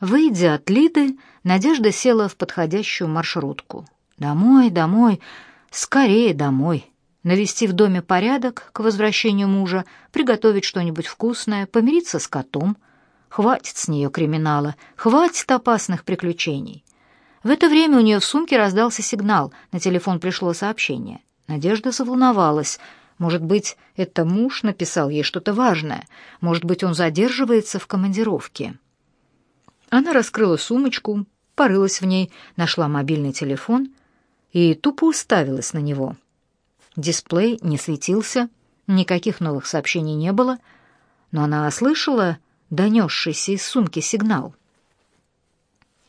Выйдя от Лиды, Надежда села в подходящую маршрутку. «Домой, домой, скорее домой!» навести в доме порядок к возвращению мужа, приготовить что-нибудь вкусное, помириться с котом. Хватит с нее криминала, хватит опасных приключений. В это время у нее в сумке раздался сигнал, на телефон пришло сообщение. Надежда заволновалась. Может быть, это муж написал ей что-то важное, может быть, он задерживается в командировке. Она раскрыла сумочку, порылась в ней, нашла мобильный телефон и тупо уставилась на него. Дисплей не светился, никаких новых сообщений не было, но она услышала донесшийся из сумки сигнал.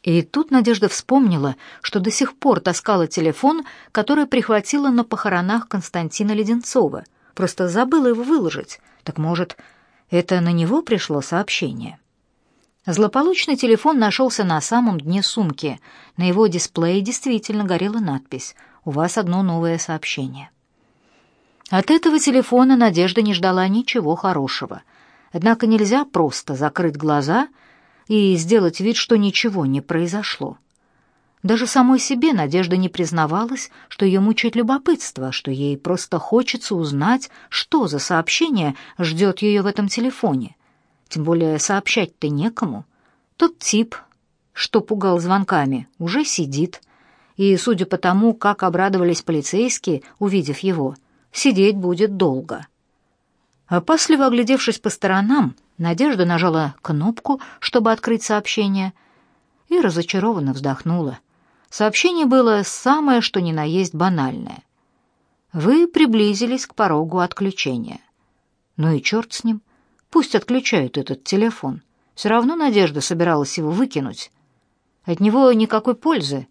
И тут Надежда вспомнила, что до сих пор таскала телефон, который прихватила на похоронах Константина Леденцова. Просто забыла его выложить. Так, может, это на него пришло сообщение? Злополучный телефон нашелся на самом дне сумки. На его дисплее действительно горела надпись «У вас одно новое сообщение». От этого телефона Надежда не ждала ничего хорошего. Однако нельзя просто закрыть глаза и сделать вид, что ничего не произошло. Даже самой себе Надежда не признавалась, что ее мучает любопытство, что ей просто хочется узнать, что за сообщение ждет ее в этом телефоне. Тем более сообщать-то некому. Тот тип, что пугал звонками, уже сидит. И, судя по тому, как обрадовались полицейские, увидев его, сидеть будет долго. Опасливо оглядевшись по сторонам, Надежда нажала кнопку, чтобы открыть сообщение, и разочарованно вздохнула. Сообщение было самое, что ни на есть банальное. «Вы приблизились к порогу отключения». «Ну и черт с ним!» Пусть отключают этот телефон. Все равно Надежда собиралась его выкинуть. От него никакой пользы.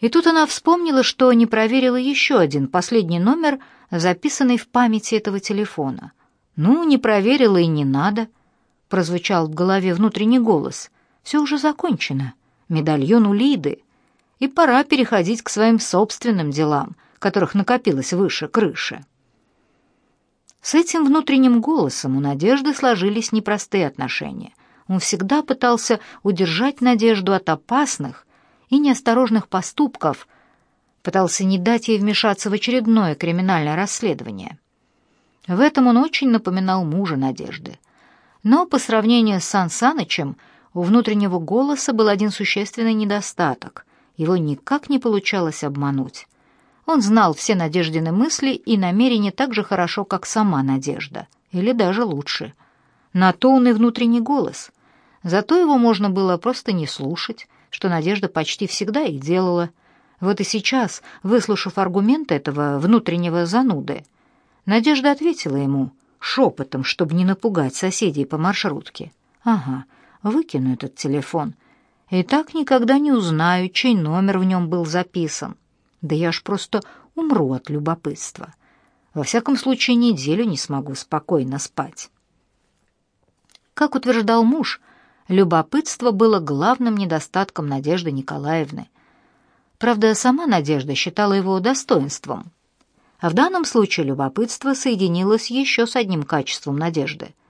И тут она вспомнила, что не проверила еще один, последний номер, записанный в памяти этого телефона. «Ну, не проверила и не надо», — прозвучал в голове внутренний голос. «Все уже закончено. Медальон у Лиды. И пора переходить к своим собственным делам, которых накопилось выше крыши». С этим внутренним голосом у Надежды сложились непростые отношения. Он всегда пытался удержать Надежду от опасных и неосторожных поступков, пытался не дать ей вмешаться в очередное криминальное расследование. В этом он очень напоминал мужа Надежды. Но по сравнению с Сан Санычем у внутреннего голоса был один существенный недостаток. Его никак не получалось обмануть. Он знал все Надеждины мысли и намерения так же хорошо, как сама Надежда, или даже лучше. На то он и внутренний голос. Зато его можно было просто не слушать, что Надежда почти всегда и делала. Вот и сейчас, выслушав аргумент этого внутреннего зануды, Надежда ответила ему шепотом, чтобы не напугать соседей по маршрутке. «Ага, выкину этот телефон. И так никогда не узнаю, чей номер в нем был записан». Да я ж просто умру от любопытства. Во всяком случае, неделю не смогу спокойно спать. Как утверждал муж, любопытство было главным недостатком Надежды Николаевны. Правда, сама Надежда считала его достоинством. А в данном случае любопытство соединилось еще с одним качеством Надежды —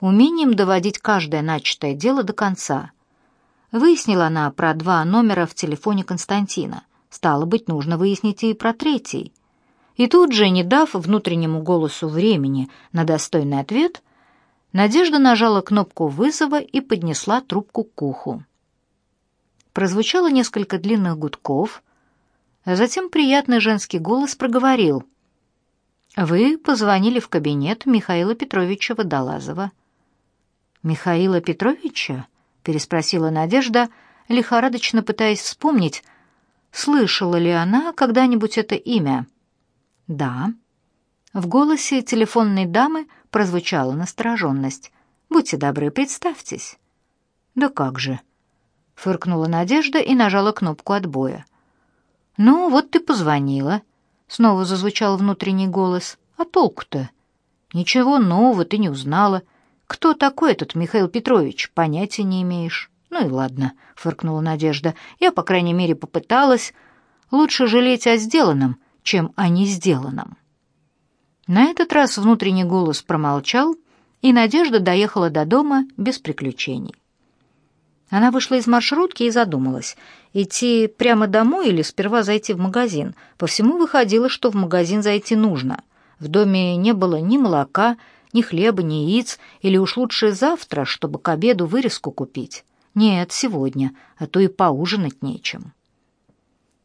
умением доводить каждое начатое дело до конца. Выяснила она про два номера в телефоне Константина. Стало быть, нужно выяснить и про третий. И тут же, не дав внутреннему голосу времени на достойный ответ, Надежда нажала кнопку вызова и поднесла трубку к уху. Прозвучало несколько длинных гудков, а затем приятный женский голос проговорил. «Вы позвонили в кабинет Михаила Петровича Водолазова». «Михаила Петровича?» — переспросила Надежда, лихорадочно пытаясь вспомнить, Слышала ли она когда-нибудь это имя? Да. В голосе телефонной дамы прозвучала настороженность. Будьте добры, представьтесь. Да как же? Фыркнула Надежда и нажала кнопку отбоя. Ну, вот ты позвонила. Снова зазвучал внутренний голос. А толку-то? Ничего нового ты не узнала. Кто такой этот Михаил Петрович, понятия не имеешь. Ну и ладно, фыркнула Надежда. Я, по крайней мере, попыталась. Лучше жалеть о сделанном, чем о не сделанном. На этот раз внутренний голос промолчал, и Надежда доехала до дома без приключений. Она вышла из маршрутки и задумалась, идти прямо домой или сперва зайти в магазин. По всему выходило, что в магазин зайти нужно. В доме не было ни молока, ни хлеба, ни яиц, или уж лучше завтра, чтобы к обеду вырезку купить. Нет, сегодня, а то и поужинать нечем.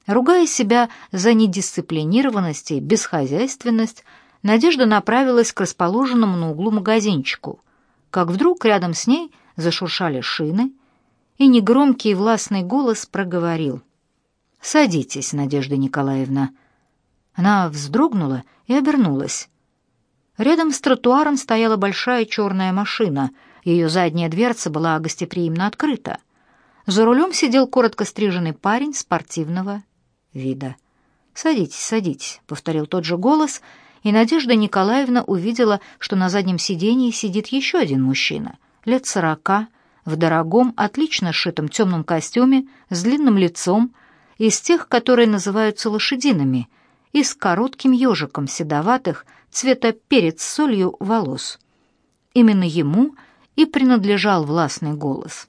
Ругая себя за недисциплинированность и бесхозяйственность, Надежда направилась к расположенному на углу магазинчику, как вдруг рядом с ней зашуршали шины, и негромкий властный голос проговорил. «Садитесь, Надежда Николаевна». Она вздрогнула и обернулась. Рядом с тротуаром стояла большая черная машина — ее задняя дверца была гостеприимно открыта. За рулем сидел коротко стриженный парень спортивного вида. «Садитесь, садитесь», — повторил тот же голос, и Надежда Николаевна увидела, что на заднем сидении сидит еще один мужчина, лет сорока, в дорогом, отлично сшитом темном костюме, с длинным лицом, из тех, которые называются лошадиными, и с коротким ежиком седоватых, цвета перец с солью волос. Именно ему — и принадлежал властный голос.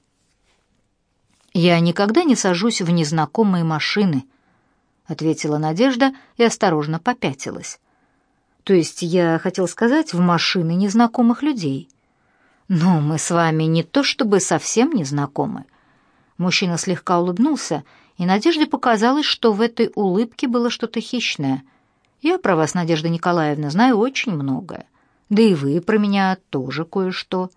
«Я никогда не сажусь в незнакомые машины», — ответила Надежда и осторожно попятилась. «То есть я хотел сказать, в машины незнакомых людей». «Но мы с вами не то чтобы совсем незнакомы». Мужчина слегка улыбнулся, и Надежде показалось, что в этой улыбке было что-то хищное. «Я про вас, Надежда Николаевна, знаю очень многое. Да и вы про меня тоже кое-что».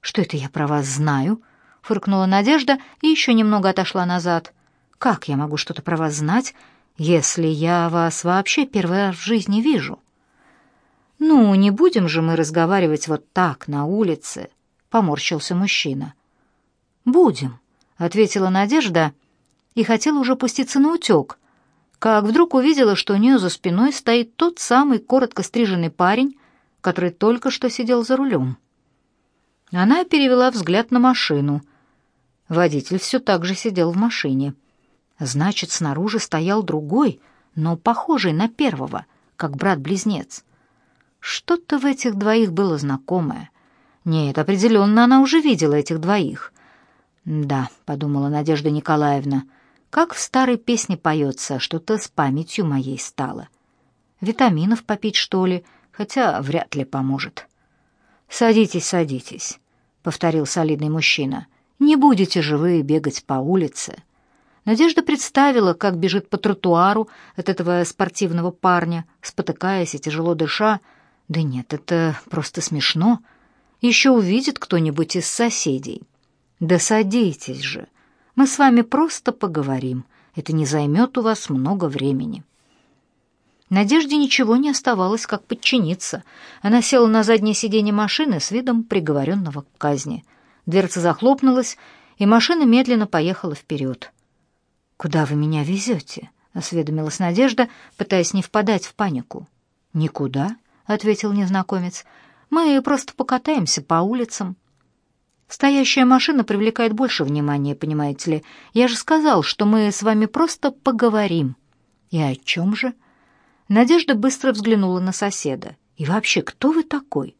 «Что это я про вас знаю?» — фыркнула Надежда и еще немного отошла назад. «Как я могу что-то про вас знать, если я вас вообще первый раз в жизни вижу?» «Ну, не будем же мы разговаривать вот так, на улице», — поморщился мужчина. «Будем», — ответила Надежда и хотела уже пуститься на утек, как вдруг увидела, что у нее за спиной стоит тот самый коротко стриженный парень, который только что сидел за рулем. Она перевела взгляд на машину. Водитель все так же сидел в машине. Значит, снаружи стоял другой, но похожий на первого, как брат-близнец. Что-то в этих двоих было знакомое. Нет, определенно она уже видела этих двоих. Да, подумала Надежда Николаевна, как в старой песне поется, что-то с памятью моей стало. Витаминов попить, что ли, хотя вряд ли поможет. «Садитесь, садитесь», — повторил солидный мужчина. «Не будете же вы бегать по улице». Надежда представила, как бежит по тротуару от этого спортивного парня, спотыкаясь и тяжело дыша. Да нет, это просто смешно. Еще увидит кто-нибудь из соседей. Да садитесь же. Мы с вами просто поговорим. Это не займет у вас много времени. Надежде ничего не оставалось, как подчиниться. Она села на заднее сиденье машины с видом приговоренного к казни. Дверца захлопнулась, и машина медленно поехала вперед. «Куда вы меня везете?» — осведомилась Надежда, пытаясь не впадать в панику. «Никуда», — ответил незнакомец. «Мы просто покатаемся по улицам». «Стоящая машина привлекает больше внимания, понимаете ли. Я же сказал, что мы с вами просто поговорим». «И о чем же?» Надежда быстро взглянула на соседа. «И вообще, кто вы такой?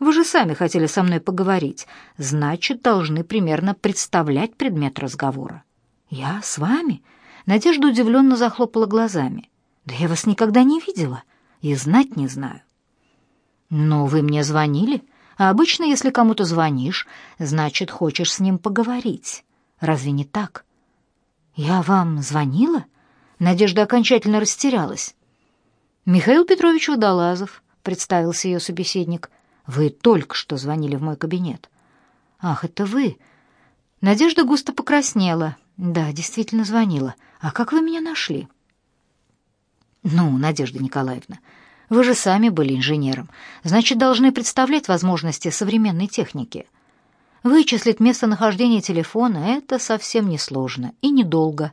Вы же сами хотели со мной поговорить. Значит, должны примерно представлять предмет разговора». «Я с вами?» Надежда удивленно захлопала глазами. «Да я вас никогда не видела и знать не знаю». «Но вы мне звонили, а обычно, если кому-то звонишь, значит, хочешь с ним поговорить. Разве не так?» «Я вам звонила?» Надежда окончательно растерялась. «Михаил Петрович Водолазов», — представился ее собеседник. «Вы только что звонили в мой кабинет». «Ах, это вы!» Надежда густо покраснела. «Да, действительно звонила. А как вы меня нашли?» «Ну, Надежда Николаевна, вы же сами были инженером. Значит, должны представлять возможности современной техники». Вычислить местонахождение телефона — это совсем несложно и недолго.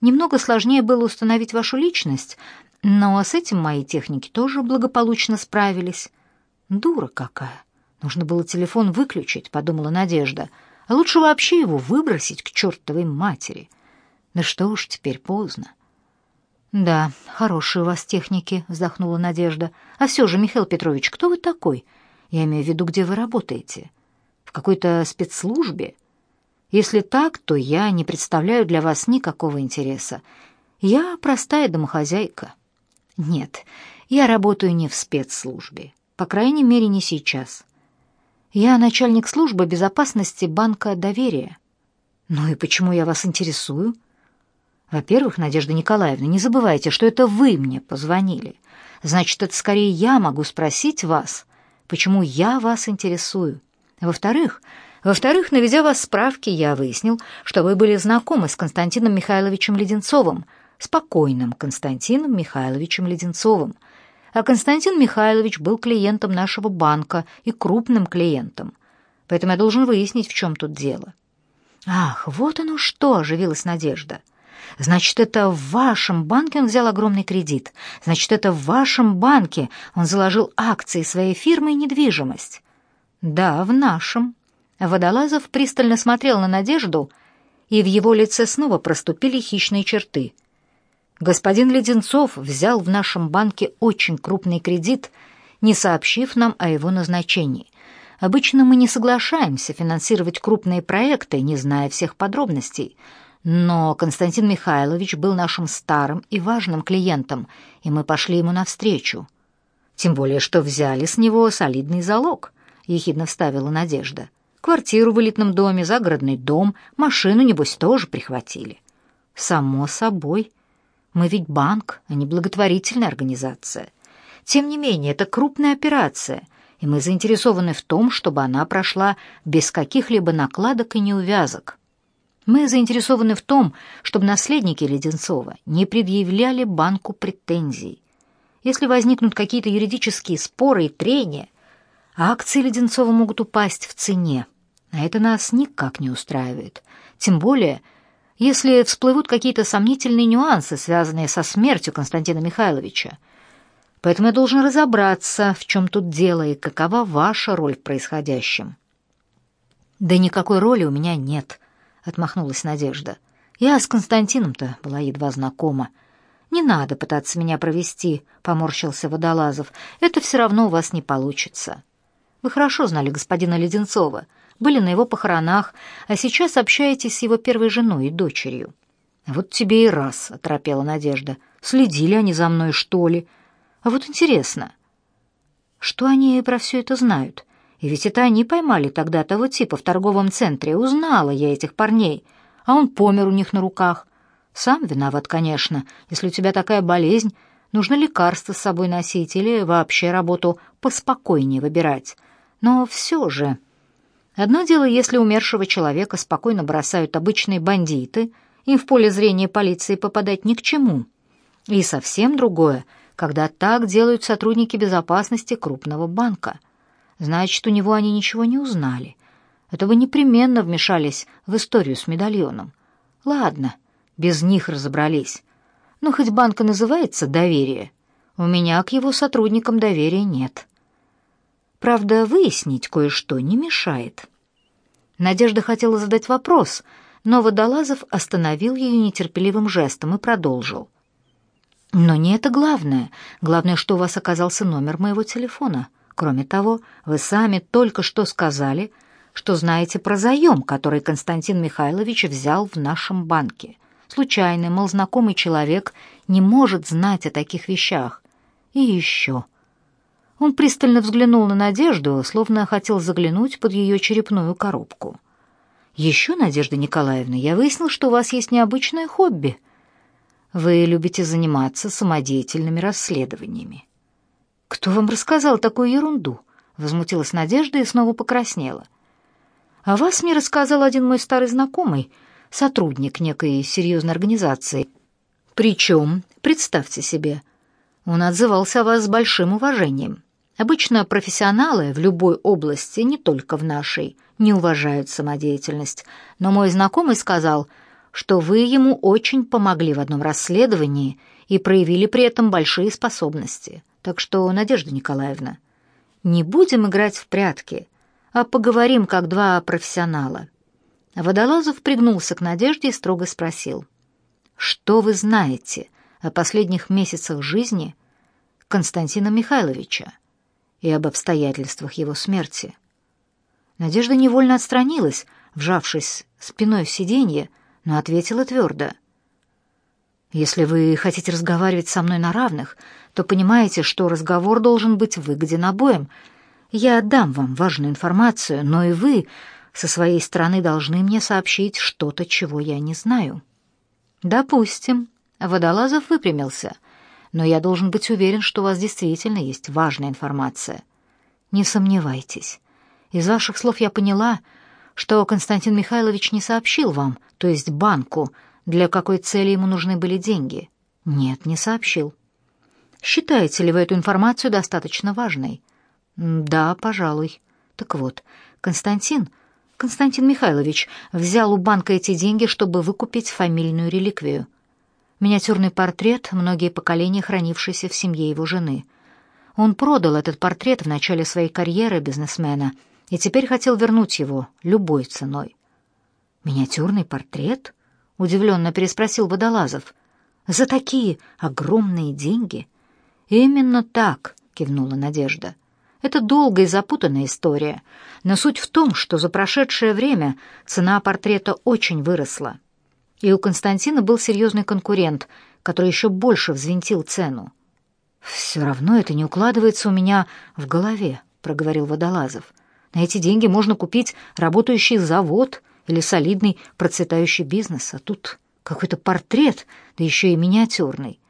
Немного сложнее было установить вашу личность, но с этим мои техники тоже благополучно справились. Дура какая. Нужно было телефон выключить, подумала Надежда. А лучше вообще его выбросить к чертовой матери. Да что уж теперь поздно. Да, хорошие у вас техники, вздохнула Надежда. А все же, Михаил Петрович, кто вы такой? Я имею в виду, где вы работаете? В какой-то спецслужбе? Если так, то я не представляю для вас никакого интереса. Я простая домохозяйка. Нет, я работаю не в спецслужбе. По крайней мере, не сейчас. Я начальник службы безопасности Банка доверия. Ну и почему я вас интересую? Во-первых, Надежда Николаевна, не забывайте, что это вы мне позвонили. Значит, это скорее я могу спросить вас, почему я вас интересую. Во-вторых, во-вторых, наведя вас справки, я выяснил, что вы были знакомы с Константином Михайловичем Леденцовым – спокойным Константином Михайловичем Леденцовым. А Константин Михайлович был клиентом нашего банка и крупным клиентом. Поэтому я должен выяснить, в чем тут дело. «Ах, вот оно что!» – оживилась Надежда. «Значит, это в вашем банке он взял огромный кредит. Значит, это в вашем банке он заложил акции своей фирмы и недвижимость». «Да, в нашем». Водолазов пристально смотрел на Надежду, и в его лице снова проступили хищные черты – Господин Леденцов взял в нашем банке очень крупный кредит, не сообщив нам о его назначении. Обычно мы не соглашаемся финансировать крупные проекты, не зная всех подробностей. Но Константин Михайлович был нашим старым и важным клиентом, и мы пошли ему навстречу. Тем более, что взяли с него солидный залог, ехидно вставила Надежда. Квартиру в элитном доме, загородный дом, машину, небось, тоже прихватили. Само собой, — мы ведь банк, а не благотворительная организация. Тем не менее, это крупная операция, и мы заинтересованы в том, чтобы она прошла без каких-либо накладок и неувязок. Мы заинтересованы в том, чтобы наследники Леденцова не предъявляли банку претензий. Если возникнут какие-то юридические споры и трения, акции Леденцова могут упасть в цене, а это нас никак не устраивает. Тем более, если всплывут какие-то сомнительные нюансы, связанные со смертью Константина Михайловича. Поэтому я должен разобраться, в чем тут дело и какова ваша роль в происходящем». «Да никакой роли у меня нет», — отмахнулась Надежда. «Я с Константином-то была едва знакома». «Не надо пытаться меня провести», — поморщился Водолазов. «Это все равно у вас не получится». «Вы хорошо знали господина Леденцова были на его похоронах, а сейчас общаетесь с его первой женой и дочерью». «Вот тебе и раз», — оторопела Надежда. «Следили они за мной, что ли? А вот интересно, что они про все это знают? И ведь это они поймали тогда того типа в торговом центре. Узнала я этих парней, а он помер у них на руках. Сам виноват, конечно, если у тебя такая болезнь, нужно лекарства с собой носить или вообще работу поспокойнее выбирать. Но все же...» Одно дело, если умершего человека спокойно бросают обычные бандиты, им в поле зрения полиции попадать ни к чему. И совсем другое, когда так делают сотрудники безопасности крупного банка. Значит, у него они ничего не узнали. Это бы непременно вмешались в историю с медальоном. Ладно, без них разобрались. Но хоть банк и называется «Доверие», у меня к его сотрудникам доверия нет. Правда, выяснить кое-что не мешает. Надежда хотела задать вопрос, но Водолазов остановил ее нетерпеливым жестом и продолжил. «Но не это главное. Главное, что у вас оказался номер моего телефона. Кроме того, вы сами только что сказали, что знаете про заем, который Константин Михайлович взял в нашем банке. Случайный, мол, знакомый человек не может знать о таких вещах. И еще. Он пристально взглянул на Надежду, словно хотел заглянуть под ее черепную коробку. «Еще, Надежда Николаевна, я выяснил, что у вас есть необычное хобби. Вы любите заниматься самодеятельными расследованиями». «Кто вам рассказал такую ерунду?» — возмутилась Надежда и снова покраснела. «А вас мне рассказал один мой старый знакомый, сотрудник некой серьезной организации. Причем, представьте себе, — он отзывался о вас с большим уважением. Обычно профессионалы в любой области, не только в нашей, не уважают самодеятельность. Но мой знакомый сказал, что вы ему очень помогли в одном расследовании и проявили при этом большие способности. Так что, Надежда Николаевна, не будем играть в прятки, а поговорим как два профессионала». Водолазов пригнулся к Надежде и строго спросил. «Что вы знаете о последних месяцах жизни Константина Михайловича и об обстоятельствах его смерти. Надежда невольно отстранилась, вжавшись спиной в сиденье, но ответила твердо. «Если вы хотите разговаривать со мной на равных, то понимаете, что разговор должен быть выгоден обоим. Я отдам вам важную информацию, но и вы со своей стороны должны мне сообщить что-то, чего я не знаю». «Допустим», Водолазов выпрямился. «Но я должен быть уверен, что у вас действительно есть важная информация». «Не сомневайтесь. Из ваших слов я поняла, что Константин Михайлович не сообщил вам, то есть банку, для какой цели ему нужны были деньги». «Нет, не сообщил». «Считаете ли вы эту информацию достаточно важной?» «Да, пожалуй». «Так вот, Константин...» Константин Михайлович взял у банка эти деньги, чтобы выкупить фамильную реликвию. Миниатюрный портрет, многие поколения хранившийся в семье его жены. Он продал этот портрет в начале своей карьеры бизнесмена и теперь хотел вернуть его любой ценой. «Миниатюрный портрет?» — удивленно переспросил Водолазов. «За такие огромные деньги?» «Именно так», — кивнула Надежда. «Это долгая и запутанная история, но суть в том, что за прошедшее время цена портрета очень выросла. И у Константина был серьезный конкурент, который еще больше взвинтил цену. «Все равно это не укладывается у меня в голове», — проговорил Водолазов. «На эти деньги можно купить работающий завод или солидный процветающий бизнес, а тут какой-то портрет, да еще и миниатюрный».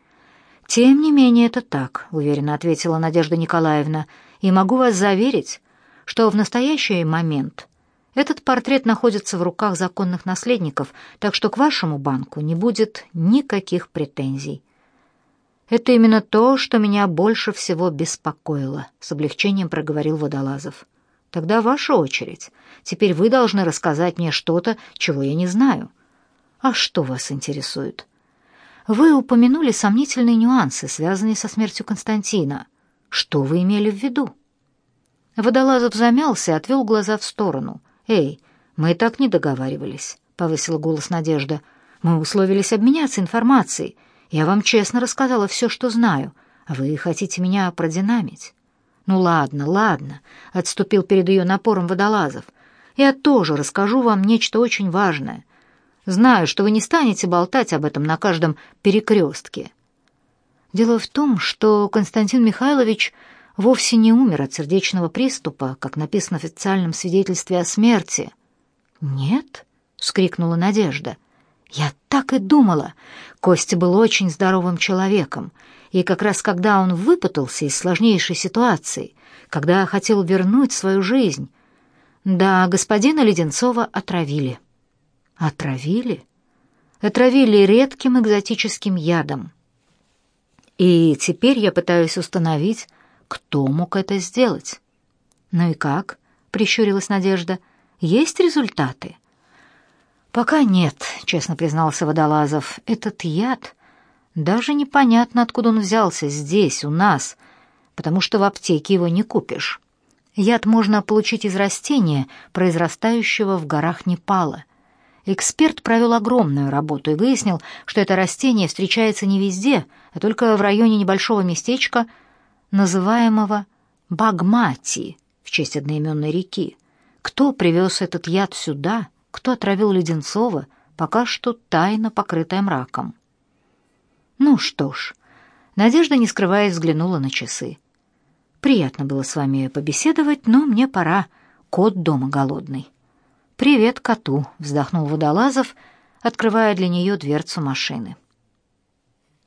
«Тем не менее, это так», — уверенно ответила Надежда Николаевна, «и могу вас заверить, что в настоящий момент этот портрет находится в руках законных наследников, так что к вашему банку не будет никаких претензий. Это именно то, что меня больше всего беспокоило, с облегчением проговорил Водолазов. Тогда ваша очередь. Теперь вы должны рассказать мне что-то, чего я не знаю. А что вас интересует? Вы упомянули сомнительные нюансы, связанные со смертью Константина. Что вы имели в виду? Водолазов замялся и отвел глаза в сторону. «Эй, мы так не договаривались», — повысила голос Надежда. «Мы условились обменяться информацией. Я вам честно рассказала все, что знаю. А вы хотите меня продинамить?» «Ну ладно, ладно», — отступил перед ее напором водолазов. «Я тоже расскажу вам нечто очень важное. Знаю, что вы не станете болтать об этом на каждом перекрестке». Дело в том, что Константин Михайлович вовсе не умер от сердечного приступа, как написано в официальном свидетельстве о смерти. «Нет?» — вскрикнула Надежда. «Я так и думала. Костя был очень здоровым человеком, и как раз когда он выпутался из сложнейшей ситуации, когда хотел вернуть свою жизнь, да, господина Леденцова отравили». «Отравили?» «Отравили редким экзотическим ядом». И теперь я пытаюсь установить, кто мог это сделать? Ну и как? Прищурилась Надежда. Есть результаты? Пока нет, честно признался Водолазов. Этот яд даже непонятно, откуда он взялся здесь, у нас, потому что в аптеке его не купишь. Яд можно получить из растения, произрастающего в горах Непала. Эксперт провел огромную работу и выяснил, что это растение встречается не везде, а только в районе небольшого местечка – называемого Багмати в честь одноименной реки. Кто привез этот яд сюда, кто отравил Леденцова, пока что тайна, покрытая мраком. Ну что ж, Надежда, не скрываясь, взглянула на часы. Приятно было с вами побеседовать, но мне пора. Кот дома голодный. Привет коту, вздохнул Водолазов, открывая для нее дверцу машины.